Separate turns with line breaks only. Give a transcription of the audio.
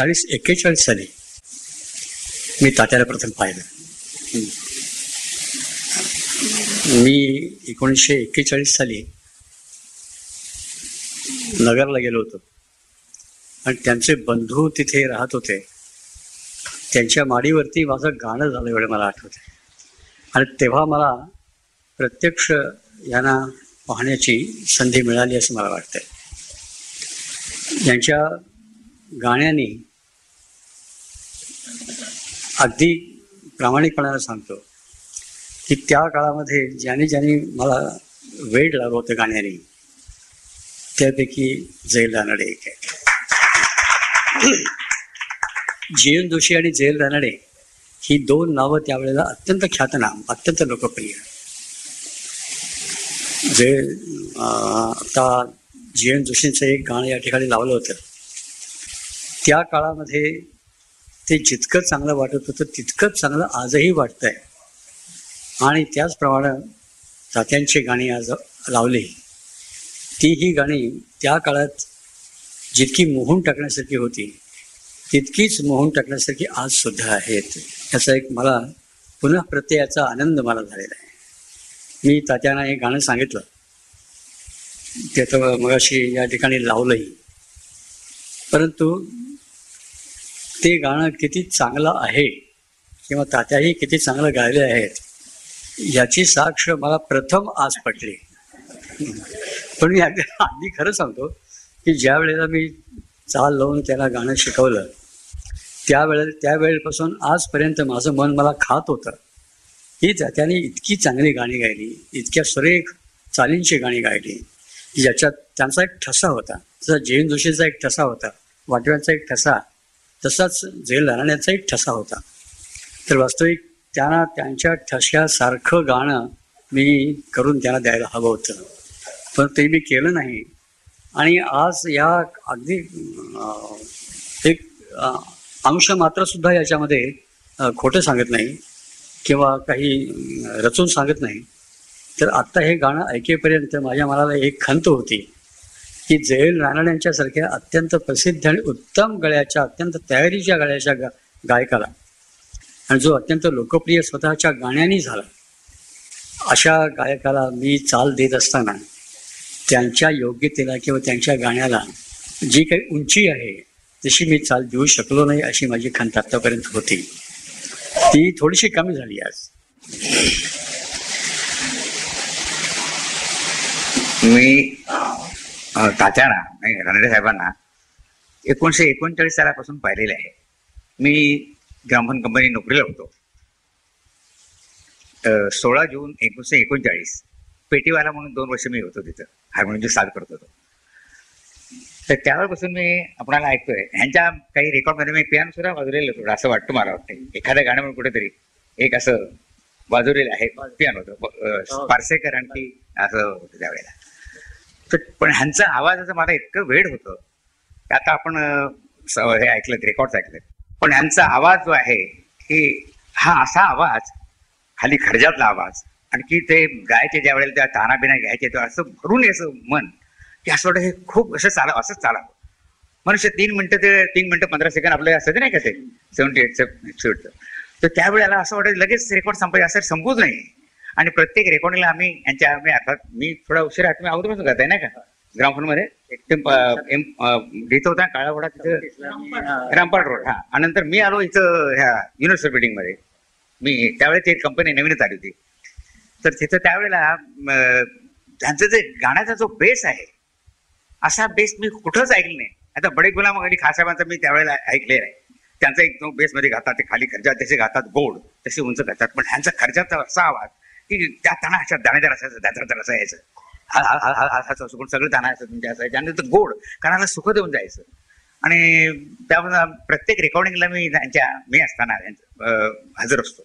चाळीस एक्केचाळीस साली मी तात्याला प्रथम पाहिलं. मी एकोणीसशे एक्केचाळीस साली नगरला गेलो होतो. आणि त्यांचे बंधू तिथे राहत होते. त्यांच्या माडीवरती माझं गाणं झालं एवढं मला आठवतं आणि तेव्हा मला प्रत्यक्ष यांना पाहण्याची संधी मिळाली असं मला वाटतं यांच्या गाण्याने अगदी प्रामाणिकपणानं सांगतो की त्या काळामध्ये ज्याने ज्याने मला वेळ लागलं होतं गाण्याने त्यापैकी जैल रानडे एक आहे. जीवन जोशी आणि जैल रानडे ही दोन नावं त्यावेळेला अत्यंत ख्यातनाम अत्यंत लोकप्रिय. जे आता जीवन जोशींचं एक गाणं या ठिकाणी लावलं होतं. त्या काळामध्ये ते जितकं चांगलं वाटत होतं तितकंच चांगलं आजही वाटतंय. आणि त्याचप्रमाणे तात्यांची गाणी आज लावली. ती ही गाणी त्या काळात जितकी मोहून टाकण्यासारखी होती तितकीच मोहून टाकण्यासारखी आज सुद्धा आहेत. याचा एक मला पुन्हा प्रत्ययाचा आनंद मला झालेला आहे. मी तात्यांना हे गाणं सांगितलं. ते तर मगाशी या ठिकाणी लावलंही. परंतु ते गाणं किती चांगलं आहे किंवा तात्याही किती चांगलं गायले आहेत याची साक्ष मला प्रथम आज पटली. पण मी आधी खरं सांगतो की ज्या वेळेला मी चाल लावून त्याला गाणं शिकवलं त्यावेळे त्यावेळेपासून आजपर्यंत माझं मन मला खात होतं. की त्या- त्याने इतकी चांगली गाणी गायली इतक्या सुरेख चालींची गाणी गायली ज्याच्यात त्यांचा एक ठसा होता. जसा जैन जोशीचा एक ठसा होता वाटव्यांचा एक ठसा तसाच झेल राणाण्याचा एक ठसा होता. तर वास्तविक त्यांना त्यांच्या ठश्यासारखं गाणं मी करून त्यांना द्यायला हवं होतं. पण ते मी केलं नाही. आणि आज या अगदी एक अंश मात्र सुद्धा याच्यामध्ये खोटं सांगत नाही किंवा काही रचून सांगत नाही. तर आत्ता हे गाणं ऐकेपर्यंत माझ्या मनाला एक खंत होती. की जयल रानड्यांच्यासारख्या अत्यंत प्रसिद्ध आणि उत्तम गळ्याच्या अत्यंत तयारीच्या गळ्याच्या गा गायकाला. आणि जो अत्यंत लोकप्रिय स्वतःच्या गाण्याने झाला. अशा गायकाला मी चाल देत असताना त्यांच्या योग्यतेला किंवा त्यांच्या गाण्याला जी काही उंची आहे तशी मी चाल देऊ शकलो नाही अशी माझी खंत आत्तापर्यंत होती. ती थोडीशी कमी झाली आज.
मी तात्यांना नाही रानडे साहेबांना. एकोणीशे एकोणचाळीस सालापासून पाहिलेले आहे. मी ग्रामोफोन कंपनी नोकरीला होतो. सोळा जून एकोणीशे एकोणचाळीस पेटीवाला म्हणून दोन वर्ष मी होतो तिथं. हार्मोनियमची साथ करत होतो. तर त्यावेळेपासून मी आपणाला ऐकतोय ह्यांच्या काही रेकॉर्डमध्ये मी पियानो सुद्धा वाजवलेलं थोडं असं वाटतं मला वाटतं एखाद्या गाणं म्हणून कुठेतरी एक असं वाजवलेलं आहे पियानो होतं. पारसेकर आणि ती असं होतं त्यावेळेला. पण ह्यांचा आवाजाचं मला इतकं वेड होतं. की आता आपण स- हे ऐकलं रेकॉर्ड ऐकलं. पण ह्यांचा आवाज जो आहे की हा असा आवाज खाली खर्जातला आवाज आणखी ते गायचे ज्या वेळेला त्या तानाबिना घ्यायचे तेव्हा असं भरून यायचं मन की असं वाटतं हे खूप असं चालावं असंच चालावं. मनुष्य तीन मिनटं ते तीन मिनटं पंधरा सेकंड आपलं असतं नाही का ते? सेवन्टी एटचं तर त्यावेळेला असं वाटतं लगेच रेकॉर्ड संपायचं असं संपूच नाही. आणि प्रत्येक रेकॉर्डिंगला आम्ही यांच्या आम्ही अर्थात मी थोडा उशिरा तुम्ही अगोदरपासून करताय नाही का? ग्रामफोनमध्ये ते, लिहित होता काळा वडा तिथं रामपाट रोड हा. आणि नंतर मी आलो इथं ह्या युनिव्हर्सिटी बिल्डिंगमध्ये मी त्यावेळेस ती कंपनी नवीनच आली होती. तर तिथं त्यावेळेला अं, त्यांचं जे गाण्याचा जो बेस आहे असा बेस मी कुठंच ऐकलं नाही. आता बडे गुलाम अली खासाहेबांचा मी त्यावेळेला ऐकलेला आहे त्यांचा एक जो बेस मध्ये घातात ते खाली खर्जात जसे घातात गोड तसे उंच घातात पण ह्यांचा खर्जाचा असा आवाज की त्या ताना अशा दाणेदार असायचं दादरदार असायचं हा- हा- हा- हा- असं सुकून सगळं ताना असं म्हणजे तुमच्या असायचं आणि तर गोड कानाला सुख देऊन जायचं. आणि त्यामुळे प्रत्येक रेकॉर्डिंगला मी त्यांच्या मी असताना हजर असतो.